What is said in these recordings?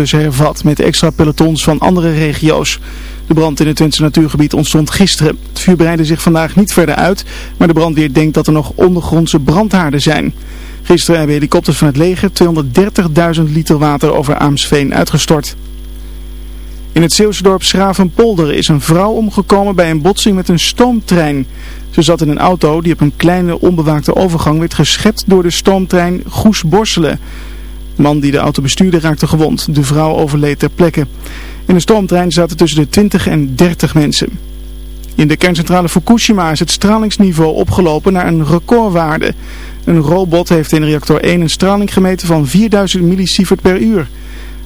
dus hervat met extra pelotons van andere regio's. De brand in het Twentse natuurgebied ontstond gisteren. Het vuur breidde zich vandaag niet verder uit, maar de brandweer denkt dat er nog ondergrondse brandhaarden zijn. Gisteren hebben helikopters van het leger 230.000 liter water over Aamsveen uitgestort. In het Zeeuwse dorp Schravenpolder is een vrouw omgekomen bij een botsing met een stoomtrein. Ze zat in een auto die op een kleine onbewaakte overgang werd geschept door de stoomtrein Goes Borselen. Man die de auto bestuurde raakte gewond. De vrouw overleed ter plekke. In de stoomtrein zaten tussen de 20 en 30 mensen. In de kerncentrale Fukushima is het stralingsniveau opgelopen naar een recordwaarde. Een robot heeft in reactor 1 een straling gemeten van 4000 millisievert per uur.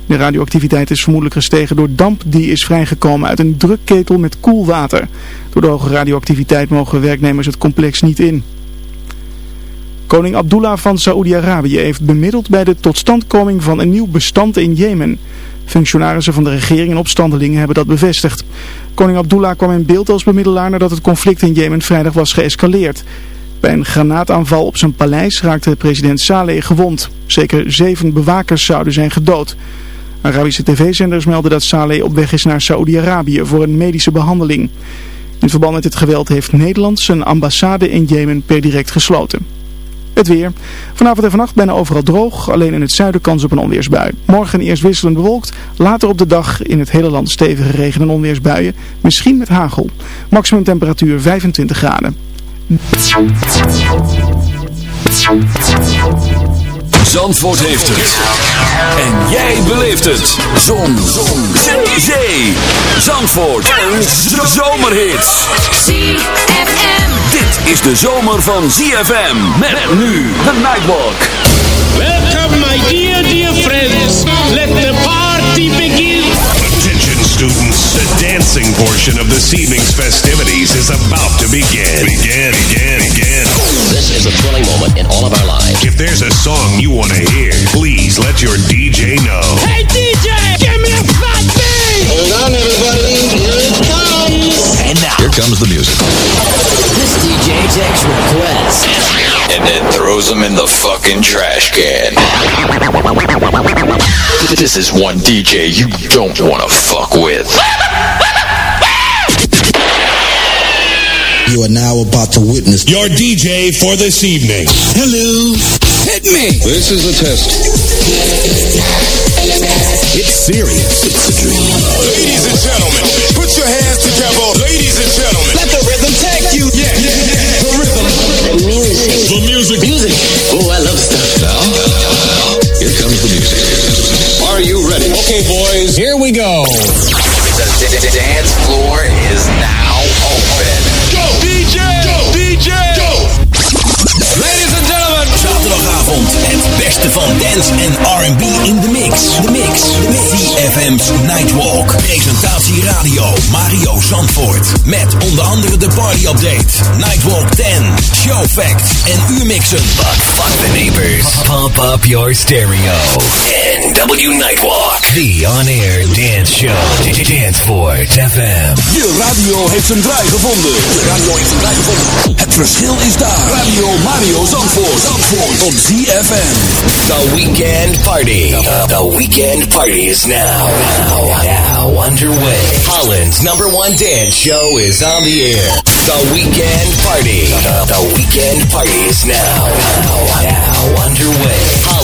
De radioactiviteit is vermoedelijk gestegen door damp die is vrijgekomen uit een drukketel met koelwater. Door de hoge radioactiviteit mogen werknemers het complex niet in. Koning Abdullah van Saoedi-Arabië heeft bemiddeld bij de totstandkoming van een nieuw bestand in Jemen. Functionarissen van de regering en opstandelingen hebben dat bevestigd. Koning Abdullah kwam in beeld als bemiddelaar nadat het conflict in Jemen vrijdag was geëscaleerd. Bij een granaataanval op zijn paleis raakte president Saleh gewond. Zeker zeven bewakers zouden zijn gedood. Arabische tv-zenders melden dat Saleh op weg is naar Saoedi-Arabië voor een medische behandeling. In verband met het geweld heeft Nederland zijn ambassade in Jemen per direct gesloten. Het weer. Vanavond en vannacht bijna overal droog. Alleen in het zuiden kans op een onweersbui. Morgen eerst wisselend bewolkt. Later op de dag in het hele land stevige regen- en onweersbuien. Misschien met hagel. Maximum temperatuur 25 graden. Zandvoort heeft het. En jij beleeft het. Zon. Zon. Zee. Zee. Zandvoort. Een zomerhit. ZFM. Dit is de zomer van ZFM. Met nu de Nightwalk. Welcome, my dear, dear friends. Let the party begin. Attention students, the dancing portion of this evening's festivities is about to begin. Begin, begin, begin. This is a thrilling moment in all of our lives. If there's a song you want to hear, please let your DJ know. Hey, DJ, give me a fat beat. Hold on, everybody. Here it comes. And now. Here comes the music. This DJ takes requests. and then throws them in the fucking trash can. This is one DJ you don't want to fuck with. You are now about to witness Your DJ for this evening. Hello. Hit me. This is a test. It's serious. It's a dream. Ladies and gentlemen, put your hands together. Ladies and gentlemen. Let the rhythm take you. Yeah, yeah, yeah. The rhythm. Music. The music. Music. Oh, I love stuff. Now, here comes the music. Are you ready? Okay, boys. Here we go. The d- d- dance floor is now open. Zaterdagavond. Het beste van dance en R&B in de mix. De mix. CFM's Nightwalk. Presentatie radio Mario Zandvoort. Met onder andere de party update. Nightwalk 10. Show facts en uurmixen. But fuck the neighbors. Pump up your stereo. NW Nightwalk. The on-air dance show. Danceport FM. Je radio heeft zijn draai gevonden. De radio heeft zijn draai gevonden. Het verschil is daar. Radio Mario Zandvoort. Zandvoort. Op ZFM. The Weekend Party. The Weekend Party is now. Now, now underway. Holland's number one dance show is on the air. The Weekend Party. The Weekend Party is now. Now, now underway.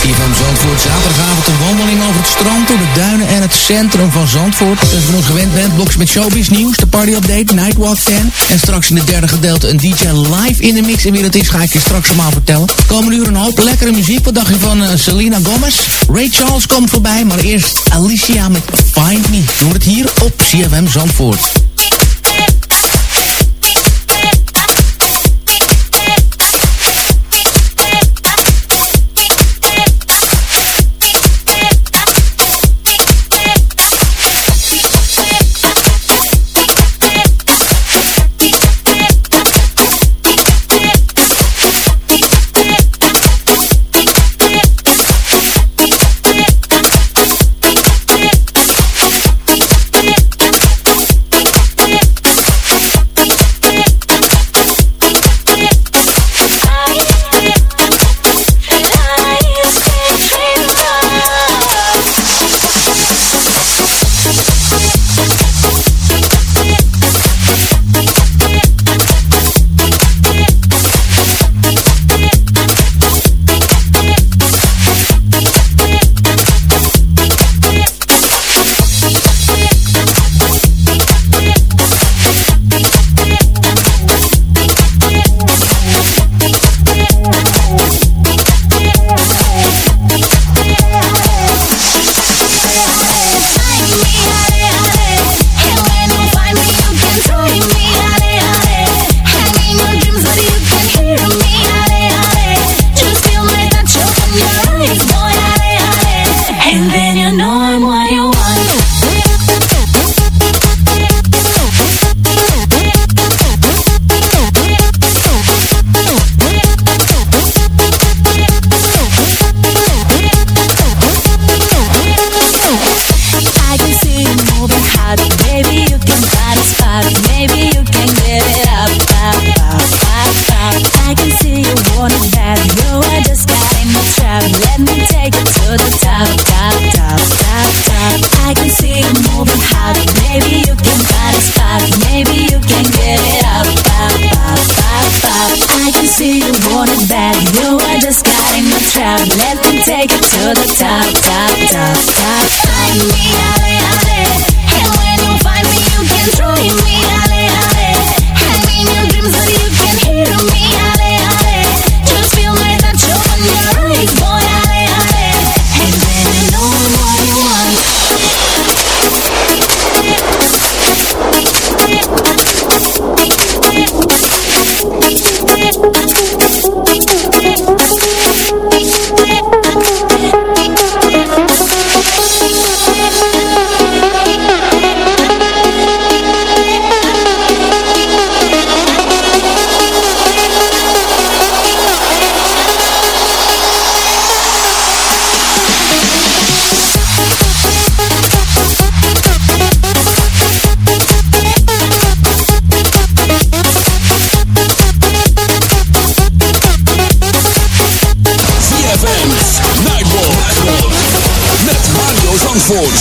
CFM Zandvoort, zaterdagavond een wandeling over het strand, door de duinen en het centrum van Zandvoort. Zoals je ons gewend bent, blokjes met showbiz nieuws, de party update, Nightwalk 10. En straks in het derde gedeelte een DJ live in de mix. En wie dat is, ga ik je straks allemaal vertellen. Komende uur een hoop lekkere muziek. Wat dacht je van eh, Selena Gomez? Ray Charles komt voorbij, maar eerst Alicia met Find Me. Hoort het hier op CFM Zandvoort.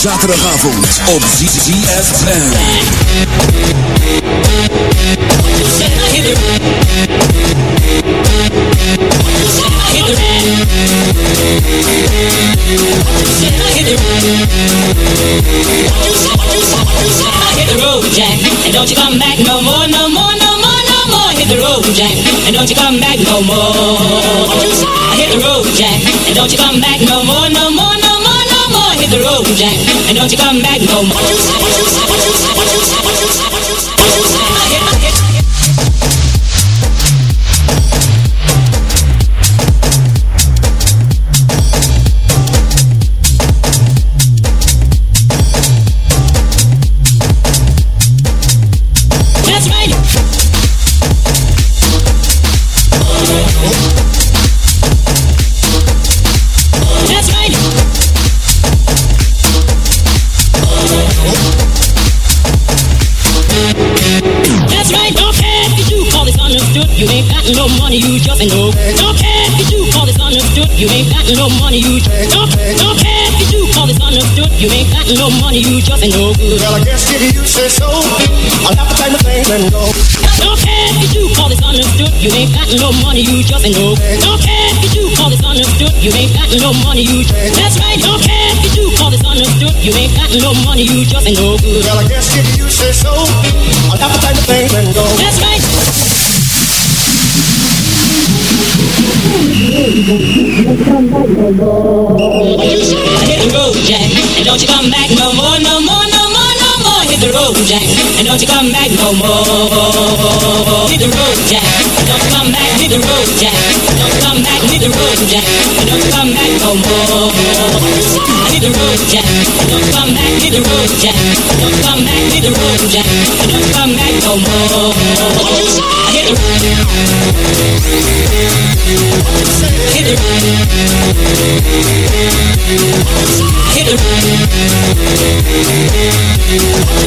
Zaterdagavond op ZFM. Hit the road, Jack, and don't you come back no more, no more, no more, no more. Hit the road, Jack, and don't you come back no more. Hit the road, Jack, and don't you come back no more, no more. The road, Jack, and don't you come back no more. No money, you don't. Don't care if you call this understood. You ain't got no money, you just ain't no good. Well, I guess if you say so, I'll have to take the thing and go. Don't care if you call this understood. You ain't got no money, you just ain't no. Don't care if you call this understood. You ain't got no money, you. just. That's right. Don't care if you call this understood. You ain't got no money, you just ain't no good. Well, I guess if you say so, I'll have to take the thing and go. That's right. And don't you come back no more, no more, Hit the road, Jack, and don't you come back no more. Hit the road, Jack, don't come back. Hit the road, Jack, don't come back. Hit the road, Jack, and don't you come back no more. Hit the road, Jack, don't come back. Hit the road, Jack, don't come back. Hit the road, Jack, and don't you come back no more. Hit the road. Hit the road. Hit the road.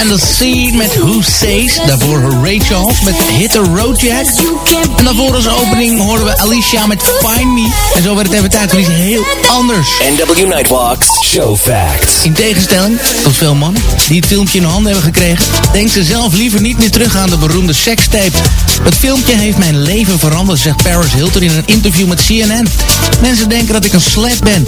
En The Sea met Who Says. Daarvoor Ray Charles met Hit the Road Jack. En daarvoor als opening hoorden we Alicia met Find Me. En zo werd het even tijd voor iets heel anders. NW Nightwalks Show Facts. In tegenstelling tot veel mannen die het filmpje in handen hebben gekregen... denken ze zelf liever niet meer terug aan de beroemde sekstape. Het filmpje heeft mijn leven veranderd, zegt Paris Hilton in een interview met CNN. Mensen denken dat ik een slet ben.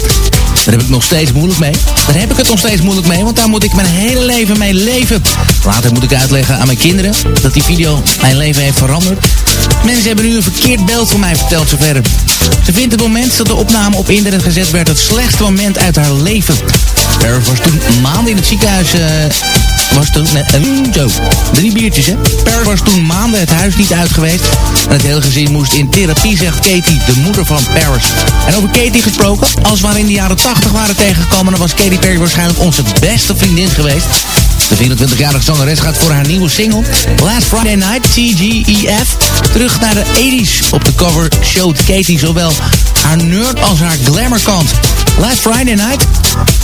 Daar heb ik nog steeds moeilijk mee. Daar heb ik het nog steeds moeilijk mee, want daar moet ik mijn hele leven mee leven. Later moet ik uitleggen aan mijn kinderen dat die video mijn leven heeft veranderd. Mensen hebben nu een verkeerd beeld van mij verteld, ze verder. Ze vindt het moment dat de opname op internet gezet werd het slechtste moment uit haar leven. Paris was toen maanden in het ziekenhuis... eh, was toen... eh, zo, drie biertjes, hè. Paris was toen maanden het huis niet uit geweest. En het hele gezin moest in therapie, zegt Katie, de moeder van Paris. En over Katie gesproken, als we in de jaren 80 waren tegengekomen... dan was Katy Perry waarschijnlijk onze beste vriendin geweest. De 24-jarige zangeres gaat voor haar nieuwe single Last Friday Night, TGEF, terug naar de 80s. Op de cover showt Katie zowel haar nerd als haar glamour kant. Last Friday Night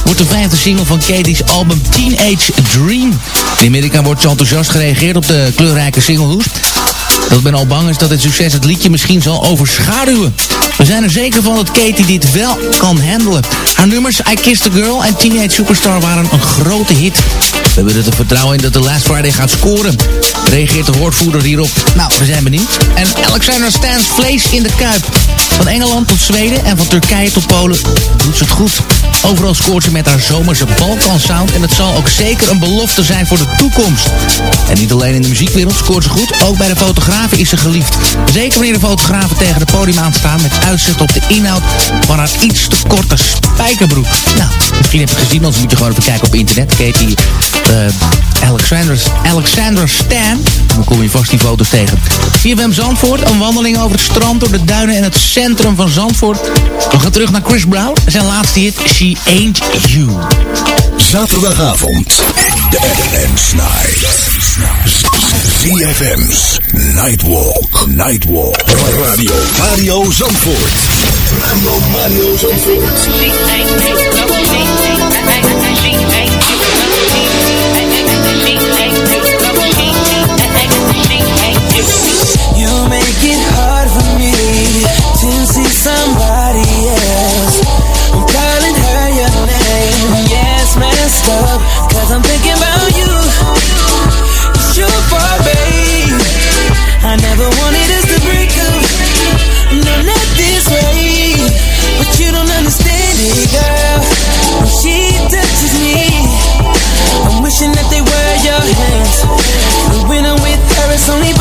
wordt de vijfde single van Katie's album Teenage Dream. In Amerika wordt zo enthousiast gereageerd op de kleurrijke singlehoes dat men al bang is dat het succes het liedje misschien zal overschaduwen. We zijn er zeker van dat Katie dit wel kan handelen. Haar nummers I Kissed a Girl en Teenage Superstar waren een grote hit. We hebben er vertrouwen in dat de Last Friday gaat scoren. Reageert de woordvoerder hierop. Nou, we zijn benieuwd. En Alexander Stans vlees in de kuip. Van Engeland tot Zweden en van Turkije tot Polen doet ze het goed. Overal scoort ze met haar zomerse Balkan sound en het zal ook zeker een belofte zijn voor de toekomst. En niet alleen in de muziekwereld scoort ze goed, ook bij de fotografen is ze geliefd. Zeker wanneer de fotografen tegen de podium aanstaan met uitzicht op de inhoud van haar iets te korte spijkerbroek. Nou, misschien heb je gezien, anders moet je gewoon even kijken op internet. Katie uh, Alexander, Alexander Stan. Dan kom je vast die foto's tegen. CFM Zandvoort, een wandeling over het strand door de duinen en het centrum van Zandvoort. We gaan terug naar Chris Brown. Zijn laatste hit, She Ain't You. Zaterdagavond, de FM's Night. ZFM's Nightwalk. Nightwalk. Radio Mario Zandvoort. Radio Mario Zandvoort. You make it hard for me to see somebody else. I'm calling her your name. Yes, messed I'm you. It's your fault. I never wanted us to break up. No, not this way. But you don't understand girl. When she touches me, I'm wishing that they were your hands. When I'm with her, it's only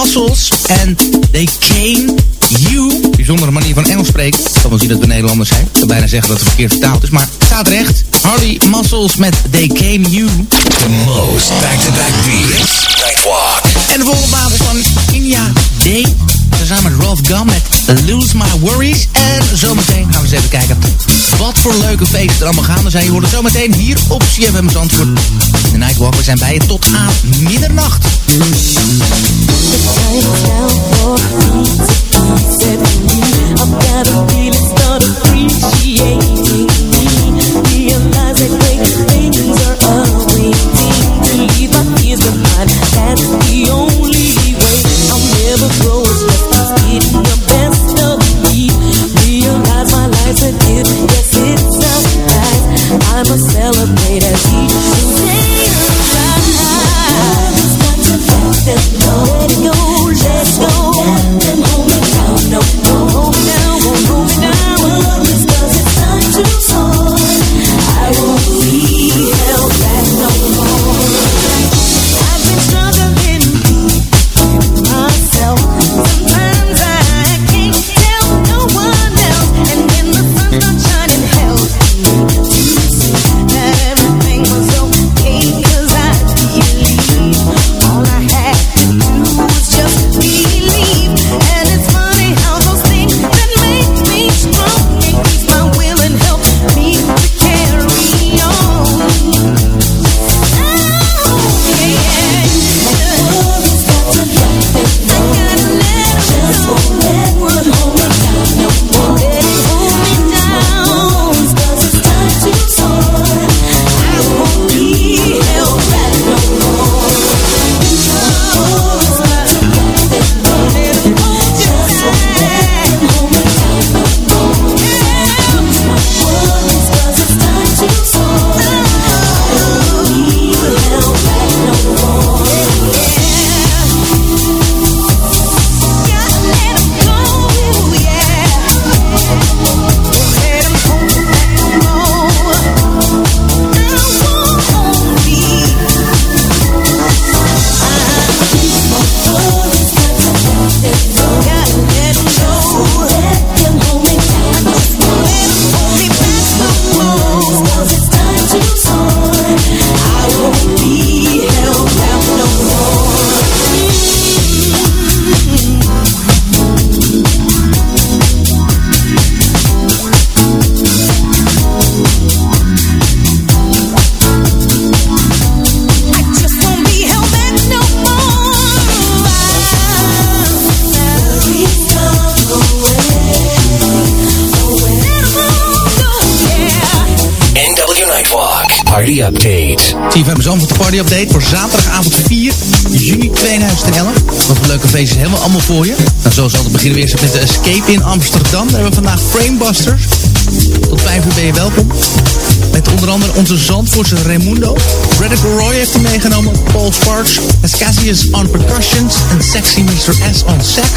Muscles. En They Came You. Bijzondere manier van Engels spreken. Ik kan wel zien dat we Nederlanders zijn. Ik kan bijna zeggen dat het verkeerd vertaald is, maar het staat recht. Harley Muscles met They Came You. The most back-to-back beats. Nightwalk. En de volgende plaat is van India Day. Samen met Ralph Gum met Lose My Worries. En zometeen gaan we eens even kijken wat voor leuke feesten er allemaal gaande zijn. Je hoort het zometeen hier op CFM Zandvoort. De Nightwalk, we zijn bij je tot aan middernacht. That's CFM Zandvoort party update voor zaterdagavond 4 juni 2011. Wat voor leuke feestjes helemaal allemaal voor je. Nou, zoals altijd beginnen we eerst met de Escape in Amsterdam. Daar hebben we vandaag Framebusters. Tot 5 uur ben je welkom. Met onder andere onze Zandvoortse Raimundo. Radical Roy heeft hem meegenomen. Paul Sparks. Cassius on percussions. En Sexy Mr. S on sax.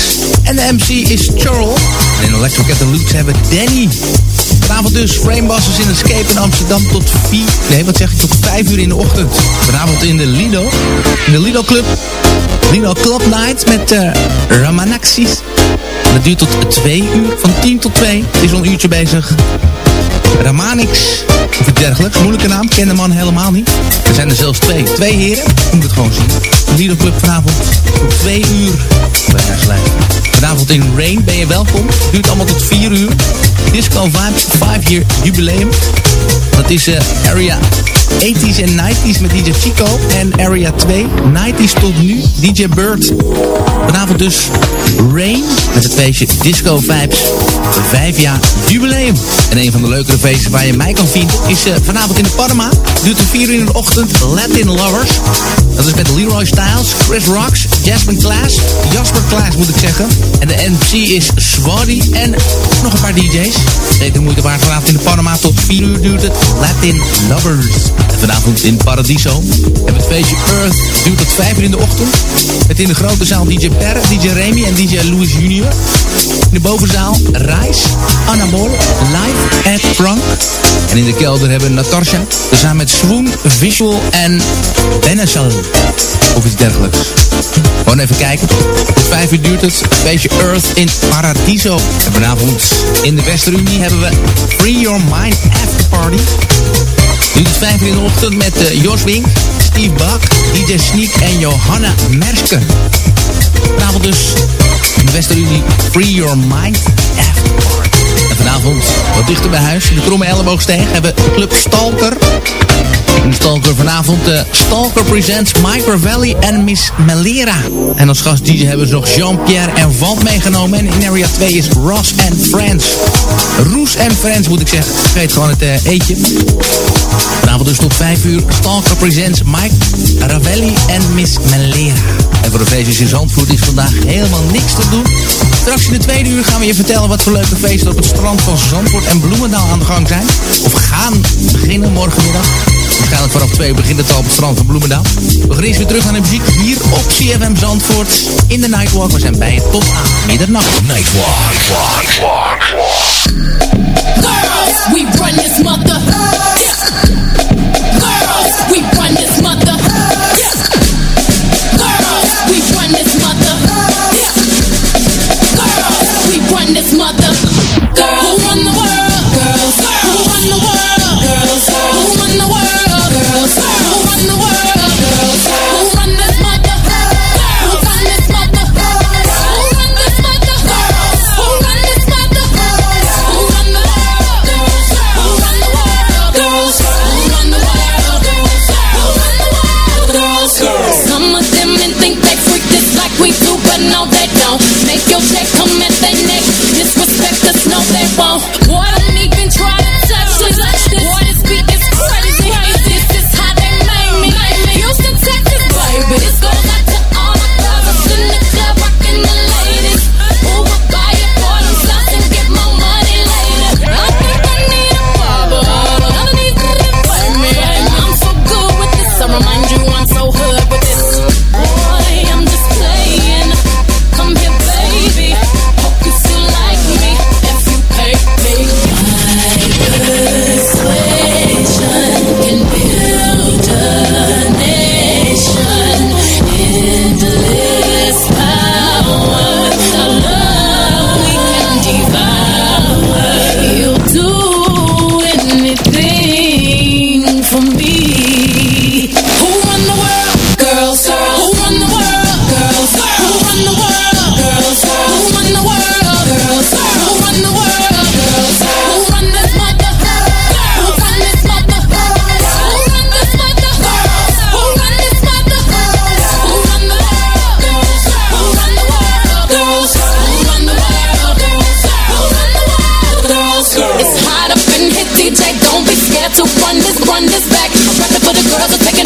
En de MC is Charles. En in Electric at the Loops hebben Danny. Vanavond dus Framebusters in Escape in Amsterdam tot 4, nee wat zeg ik, tot 5 uur in de ochtend. Vanavond in de Lido, in de Lido Club. Lido Club Night met uh, Ramanaxis. Dat duurt tot 2 uur, van 10 tot 2. Het is al een uurtje bezig. Ramanix, of dergelijks. Moeilijke naam, ken de man helemaal niet. Er zijn er zelfs twee. Twee heren, moet het gewoon zien. De Club vanavond tot 2 uur. Slijm. Vanavond in Rain ben je welkom. Duurt allemaal tot 4 uur. Disco Vibes 5 year jubileum. Dat is uh, Area 80s en 90s met DJ Chico. En Area 2, 90s tot nu, DJ Bird. Vanavond dus Rain met het feestje Disco Vibes. 5 jaar jubileum. En een van de leukere feesten waar je mij kan vinden is uh, vanavond in de Panama. Duurt tot 4 uur in de ochtend. Latin Lovers. Dat is met Leroy Styles, Chris Rocks, Jasmine Klaas, Jasper Klaas moet ik zeggen. En de MC is Swaddy. En nog een paar DJ's. Zeker de moeite waard vanavond in de Panama tot 4 uur duurt het Latin Lovers. En vanavond in Paradiso hebben het feestje Earth duurt tot 5 uur in de ochtend. Met in de grote zaal DJ Per, DJ Remy en DJ Louis Junior. In de bovenzaal Rice, Anabol, Live at Frank. En in de kelder hebben we Natasha, samen met Swoon, Visual en Benesal. Of iets dergelijks. Gewoon even kijken. 5 uur duurt het. Feestje Earth in Paradiso. En vanavond in de Westerunie hebben we Free Your Mind After Party. Duurt het 5 uur in de ochtend met uh, Jos Wink, Steve Bak, DJ Sneak en Johanna Merske. Vanavond dus in de Westerunie Free Your Mind After Party. En vanavond wat dichter bij huis in de Kromme Elleboogsteeg hebben we Club Stalker. En Stalker vanavond uh, Stalker presents Mike Ravelli en Miss Melera. En als gast DJ hebben ze nog Jean-Pierre en Vant meegenomen. En in Area 2 is Ross and Friends. Roes en Friends moet ik zeggen. Vergeet gewoon het uh, eetje. Vanavond dus tot 5 uur. Stalker presents Mike Ravelli en Miss Melera. En voor de feestjes in Zandvoort is vandaag helemaal niks te doen. Straks in de tweede uur gaan we je vertellen wat voor leuke feesten op het strand van Zandvoort en Bloemendaal aan de gang zijn. Of gaan beginnen morgenmiddag. Waarschijnlijk vanaf twee uur begint het al op het strand van Bloemendaal. We gaan eerst weer terug naar de muziek hier op CFM Zandvoort. In de Nightwalk. We zijn bij je tot aan middernacht. Nightwalk. Nightwalk. Girls, we run this mother. Girls, this, back. I'm rapping for the girls who taking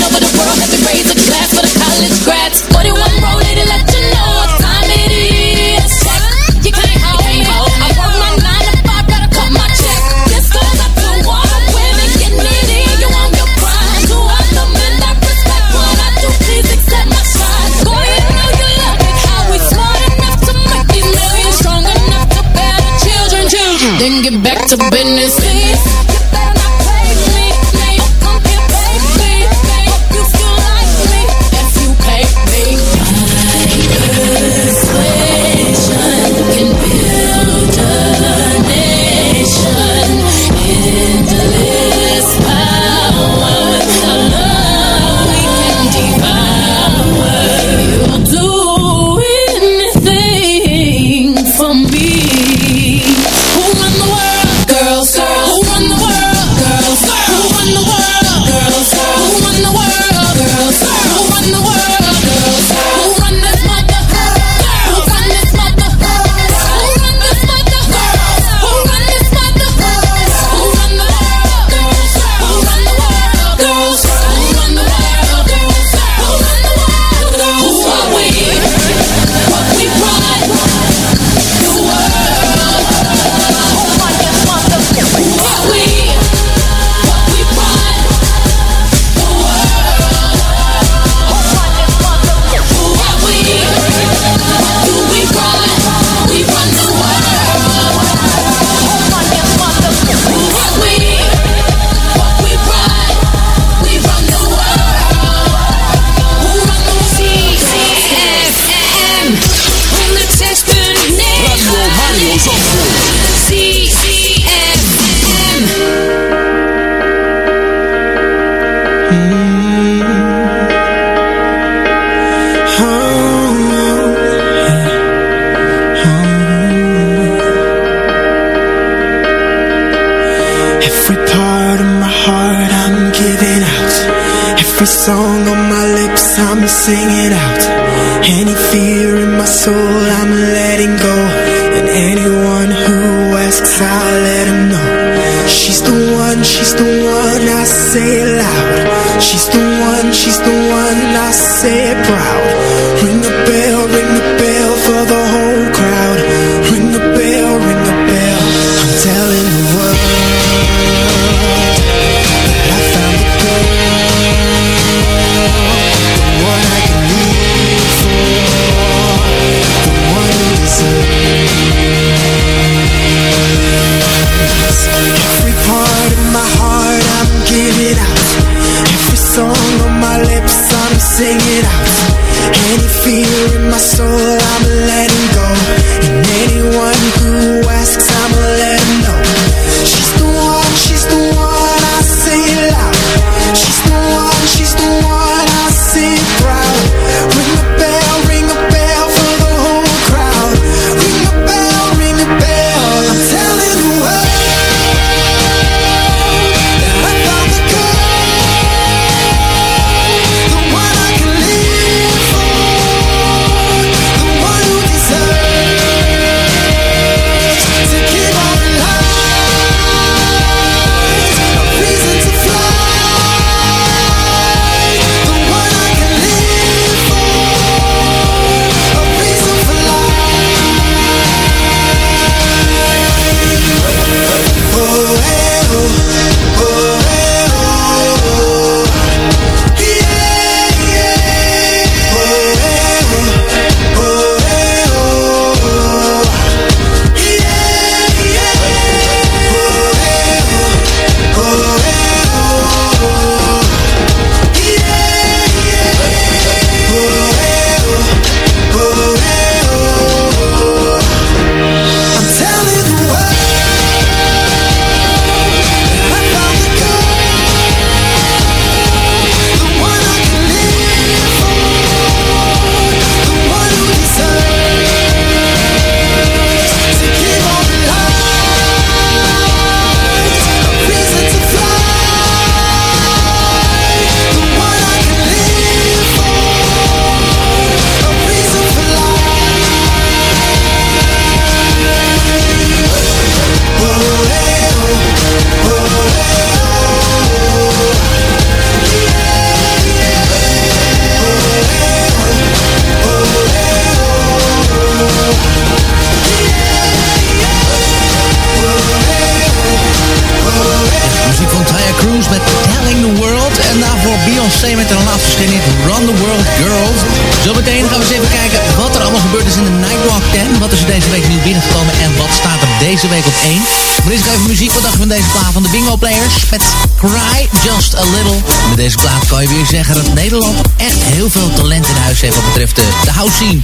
zien.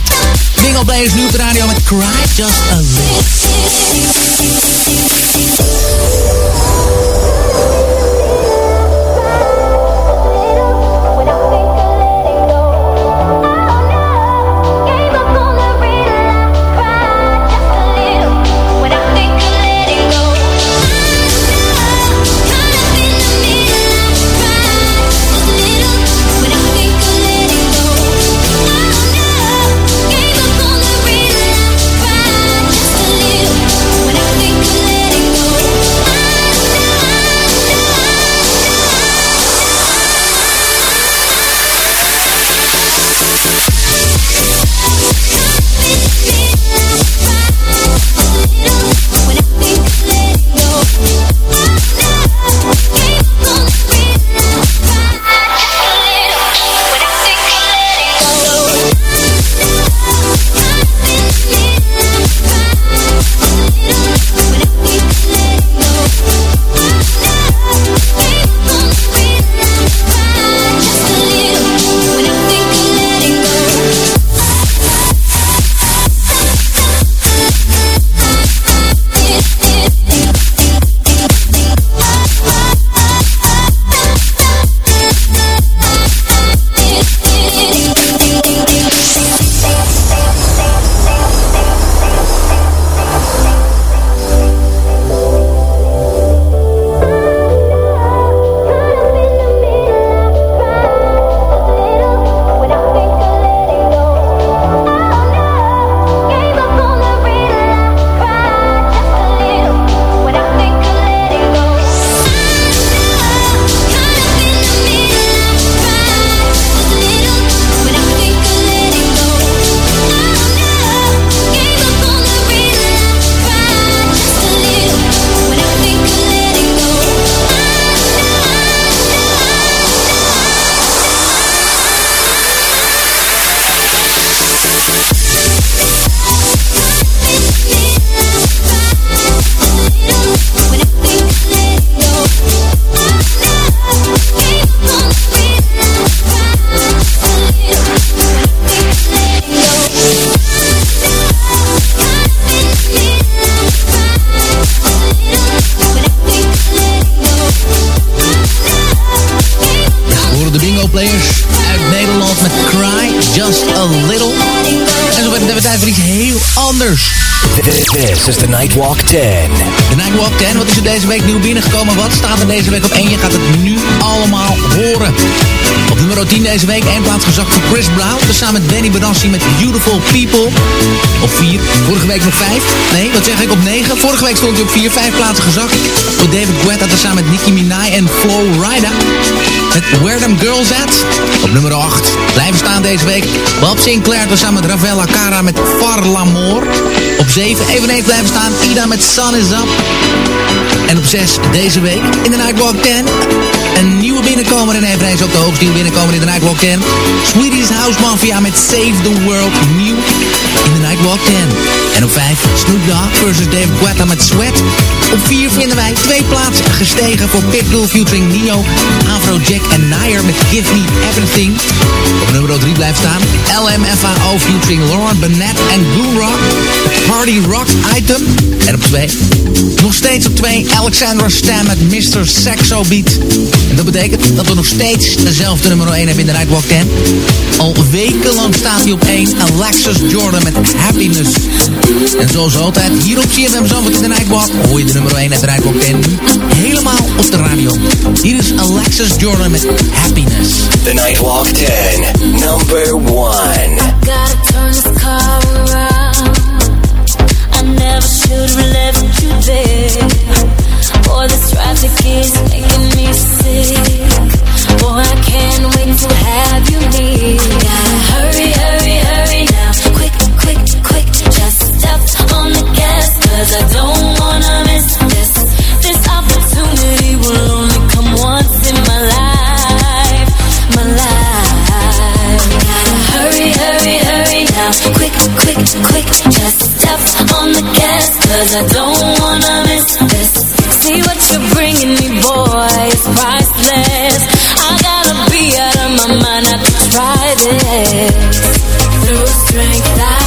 Jingle Blaze, nu op de radio met Cry Just A Little. Is the Nightwalk 10. De Nightwalk 10, wat is er deze week nieuw binnengekomen? Wat staat er deze week op 1? Je gaat het nu allemaal horen. Op nummer 10 deze week, één plaats gezakt voor Chris Brown. Samen met Benny Benassi met Beautiful People. Op 4, vorige week nog 5. Nee, wat zeg ik, op 9. Vorige week stond hij op 4, 5 plaatsen gezakt. Voor David Guetta samen met Nicki Minaj en Flo Rida. Met Where Them Girls At. Op nummer 8 blijven staan deze week. Bob Sinclair samen met Ravella Cara met Farlamor. Op 7 eveneens blijven staan Ida met Sun Is Up. En op 6 deze week in de Nightwalk 10. Een nieuwe binnenkomer en eveneens ook de hoogste nieuwe binnenkomer in de Nightwalk 10. Sweetie's House Mafia met Save the World nieuw in de Nightwalk 10. En op 5 Snoop Dogg versus David Guetta met Sweat. Op 4 vinden wij twee plaatsen gestegen voor Pitbull featuring Neo, Afrojack en Nair met Give Me Everything. Op nummer 3 blijft staan LMFAO featuring Lauren Bennett en Goo Rock. Party Rock Item. En op 2, nog steeds op 2, Alexandra Stam met Mr. Sexo Beat. En dat betekent dat we nog steeds dezelfde nummer 1 hebben in de Nightwalk 10. Al wekenlang staat hij op 1, Alexis Jordan met Happiness. En zoals altijd, hier op CFM Zandvoort in de Nightwalk, hoor je de nummer 1 uit de Nightwalk 10 helemaal op de radio. Hier is Alexis Jordan met Happiness. The Nightwalk 10, number 1. Never should have left you there. This traffic is making me sick. Quick. Just step on the gas, cause I don't wanna miss this. See what you're bringing me, boy, priceless. I gotta be out of my mind this. Through strength, I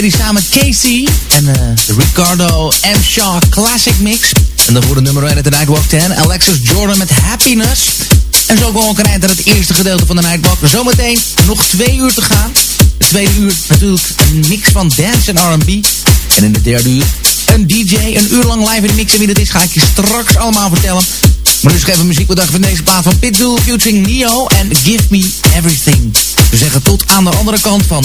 Deed hij samen Casey. En eh, de Ricardo M. Shaw Classic Mix. En dan voor de nummer 1 uit de Nightwalk 10. Alexis Jordan met Happiness. En zo kwam ik aan het eerste gedeelte van de Nightwalk. Zometeen nog twee uur te gaan. Het tweede uur natuurlijk een mix van dance en R&B. En in de derde uur een DJ, een uur lang live in de mix. En wie dat is, ga ik je straks allemaal vertellen. Maar nu even muziek bedacht van deze plaat van Pitbull featuring Neo en Give Me Everything. We zeggen tot aan de andere kant van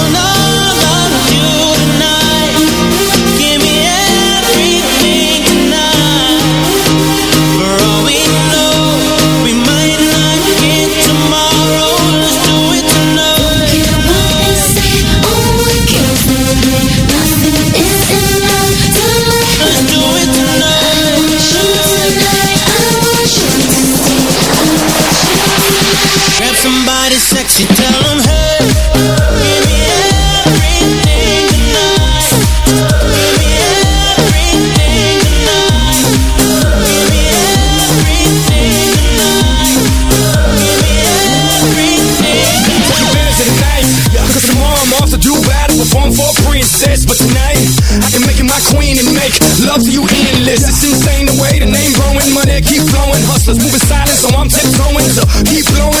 Love to you endless. It's insane the way the name money keep flowing. Hustlers moving so I'm tiptoeing. So keep blowing,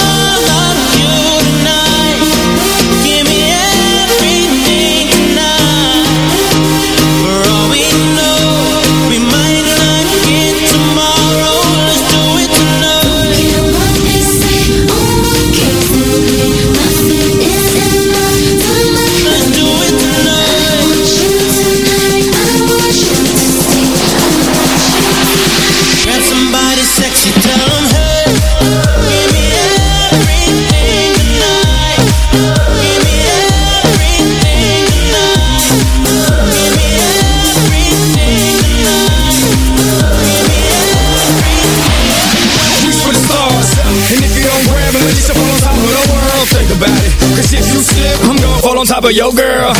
top of your girl.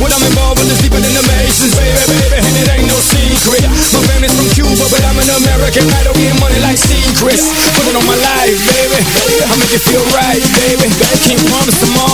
When I'm involved with this deeper than the Masons, baby, baby, and it ain't no secret. My family's from Cuba, but I'm an American I don't getting money like secrets. Put it on my life, baby. I make it feel right, baby. Can't promise tomorrow,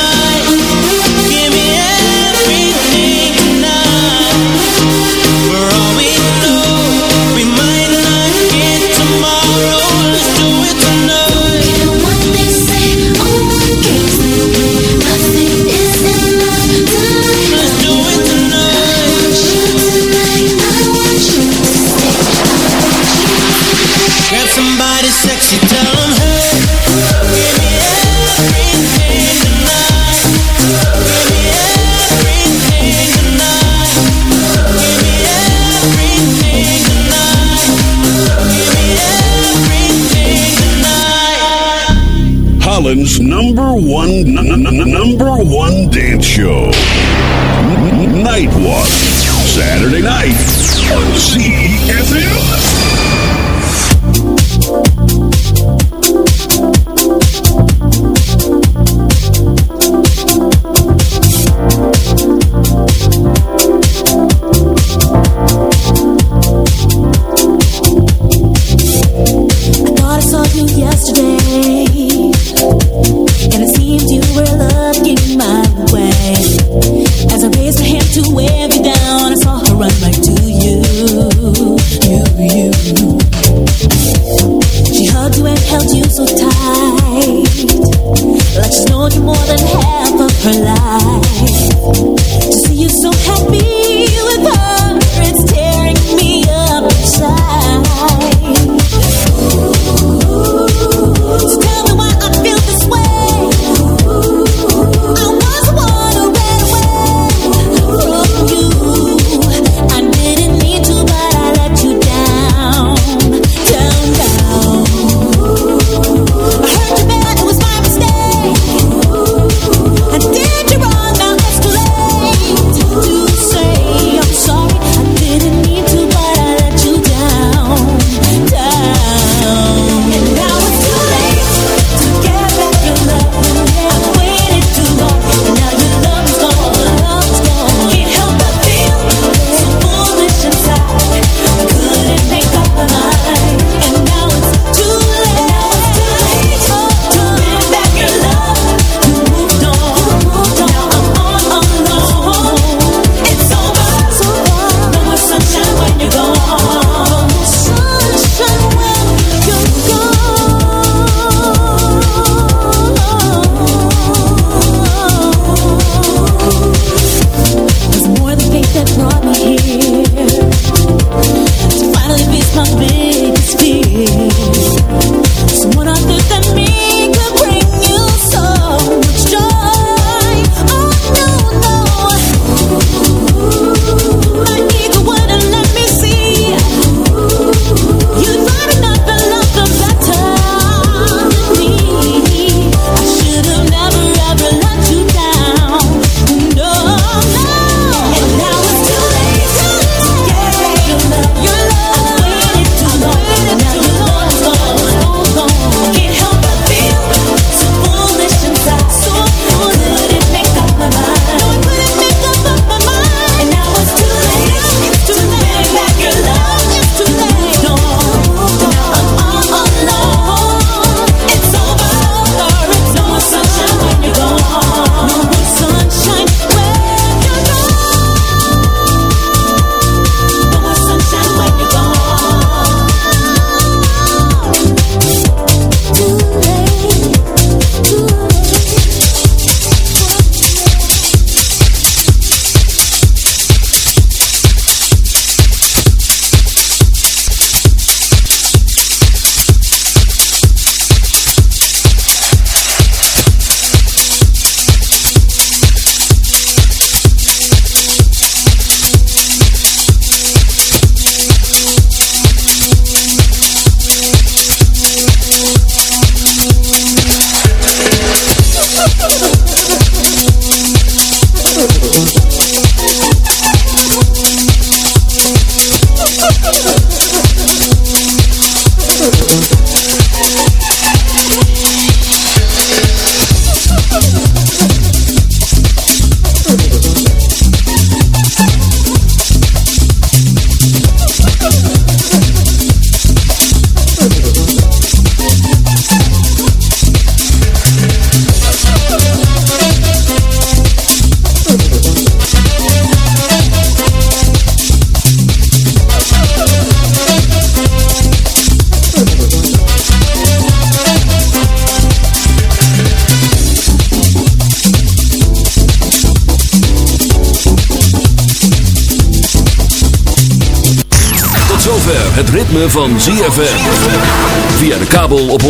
ZFM. Via de kabel op 104.5.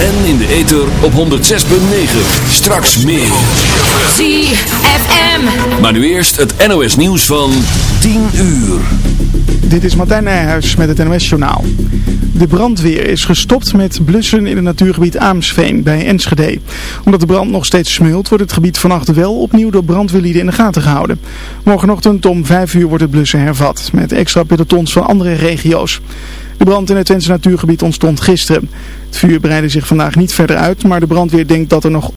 En in de ether op 106.9. Straks meer. ZFM. Maar nu eerst het NOS nieuws van 10 uur. Dit is Martijn Nijhuis met het NOS Journaal. De brandweer is gestopt met blussen in het natuurgebied Aamsveen bij Enschede. Omdat de brand nog steeds smeult wordt het gebied vannacht wel opnieuw door brandweerlieden in de gaten gehouden. Morgenochtend om 5 uur wordt het blussen hervat met extra pelotons van andere regio's. De brand in het Twentse natuurgebied ontstond gisteren. Het vuur breidde zich vandaag niet verder uit, maar de brandweer denkt dat er nog